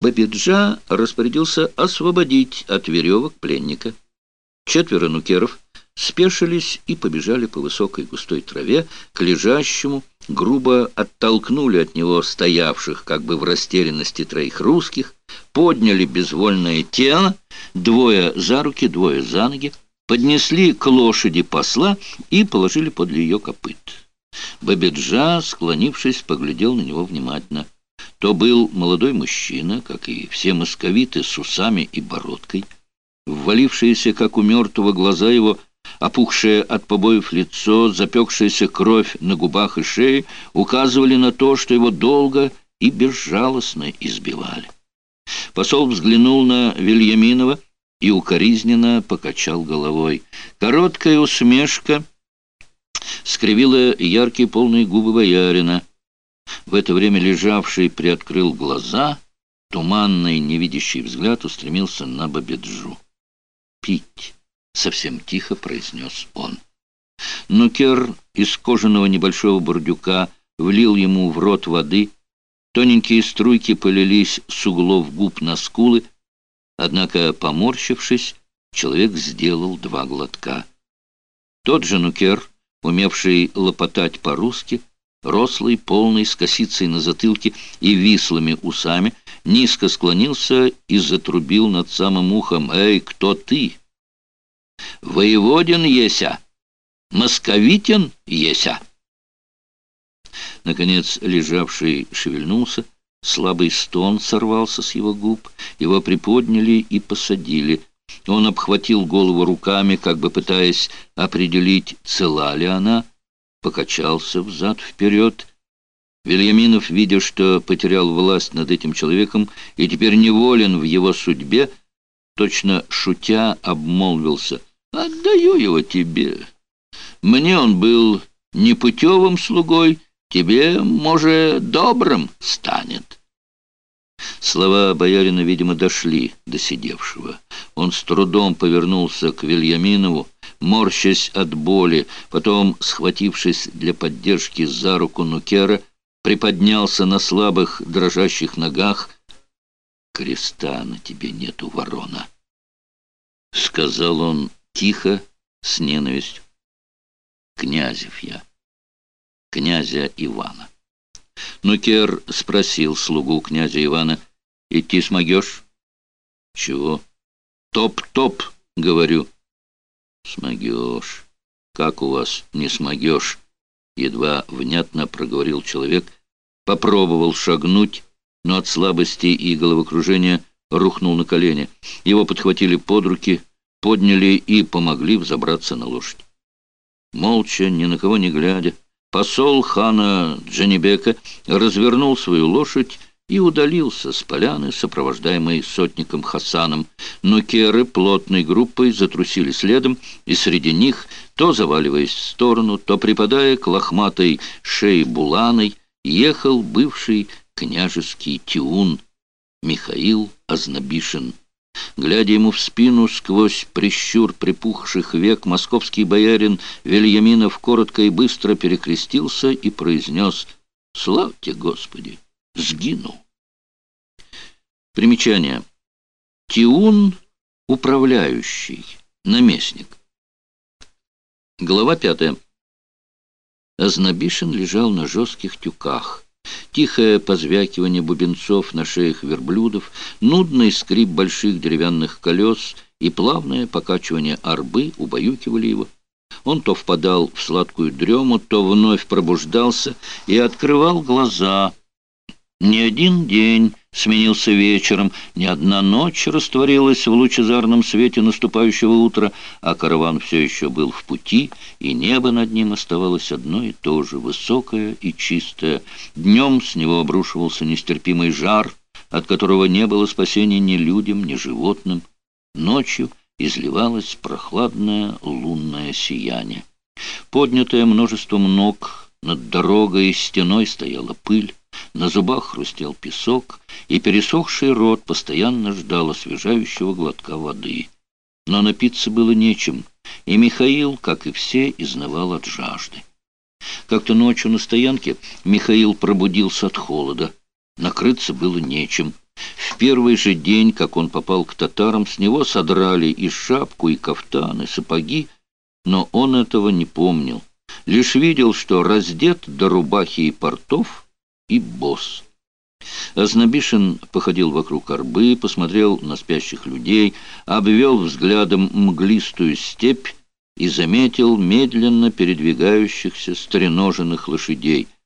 Бабиджа распорядился освободить от веревок пленника. Четверо нукеров спешились и побежали по высокой густой траве к лежащему, грубо оттолкнули от него стоявших как бы в растерянности троих русских, подняли безвольное тело, двое за руки, двое за ноги, поднесли к лошади посла и положили подле ее копыт. Бабиджа, склонившись, поглядел на него внимательно. То был молодой мужчина, как и все московиты, с усами и бородкой. Ввалившиеся, как у мертвого, глаза его, опухшее от побоев лицо, запекшаяся кровь на губах и шее, указывали на то, что его долго и безжалостно избивали. Посол взглянул на Вильяминова и укоризненно покачал головой. Короткая усмешка скривила яркие полные губы боярина. В это время лежавший приоткрыл глаза, туманный невидящий взгляд устремился на Бабеджу. «Пить!» — совсем тихо произнес он. Нукер из кожаного небольшого бурдюка влил ему в рот воды, тоненькие струйки полились с углов губ на скулы, однако, поморщившись, человек сделал два глотка. Тот же Нукер, умевший лопотать по-русски, рослый, полный, с косицей на затылке и вислыми усами, низко склонился и затрубил над самым ухом. «Эй, кто ты?» «Воеводин еся! Московитин еся!» Наконец лежавший шевельнулся, слабый стон сорвался с его губ, его приподняли и посадили. Он обхватил голову руками, как бы пытаясь определить, цела ли она, покачался взад-вперед. Вильяминов, видя, что потерял власть над этим человеком и теперь неволен в его судьбе, точно шутя обмолвился. «Отдаю его тебе. Мне он был непутевым слугой, тебе, может, добрым станет». Слова боярина, видимо, дошли до сидевшего. Он с трудом повернулся к Вильяминову, морщась от боли, потом, схватившись для поддержки за руку Нукера, приподнялся на слабых дрожащих ногах. «Креста на тебе нету, ворона!» — сказал он тихо, с ненавистью. «Князев я, князя Ивана». Нукер спросил слугу князя Ивана, «Идти смогешь?» «Чего?» «Топ-топ», — говорю. «Смогешь. Как у вас не смогешь?» Едва внятно проговорил человек, попробовал шагнуть, но от слабости и головокружения рухнул на колени. Его подхватили под руки, подняли и помогли взобраться на лошадь. Молча, ни на кого не глядя, посол хана Джанибека развернул свою лошадь и удалился с поляны, сопровождаемый сотником Хасаном. Но керы плотной группой затрусили следом, и среди них, то заваливаясь в сторону, то припадая к лохматой шее Буланой, ехал бывший княжеский тиун Михаил Азнабишин. Глядя ему в спину сквозь прищур припухших век, московский боярин Вильяминов коротко и быстро перекрестился и произнес «Славьте Господи!» Сгинул. Примечание. Тиун — управляющий, наместник. Глава пятая. Ознобишин лежал на жестких тюках. Тихое позвякивание бубенцов на шеях верблюдов, нудный скрип больших деревянных колес и плавное покачивание арбы убаюкивали его. Он то впадал в сладкую дрему, то вновь пробуждался и открывал глаза — ни один день сменился вечером, ни одна ночь растворилась в лучезарном свете наступающего утра, а караван все еще был в пути, и небо над ним оставалось одно и то же, высокое и чистое. Днем с него обрушивался нестерпимый жар, от которого не было спасения ни людям, ни животным. Ночью изливалось прохладное лунное сияние. Поднятое множеством ног над дорогой и стеной стояла пыль. На зубах хрустел песок, и пересохший рот постоянно ждал освежающего глотка воды. Но напиться было нечем, и Михаил, как и все, изнывал от жажды. Как-то ночью на стоянке Михаил пробудился от холода. Накрыться было нечем. В первый же день, как он попал к татарам, с него содрали и шапку, и кафтан, и сапоги, но он этого не помнил. Лишь видел, что раздет до рубахи и портов и босс. Азнабишин походил вокруг арбы, посмотрел на спящих людей, обвел взглядом мглистую степь и заметил медленно передвигающихся стреноженных лошадей —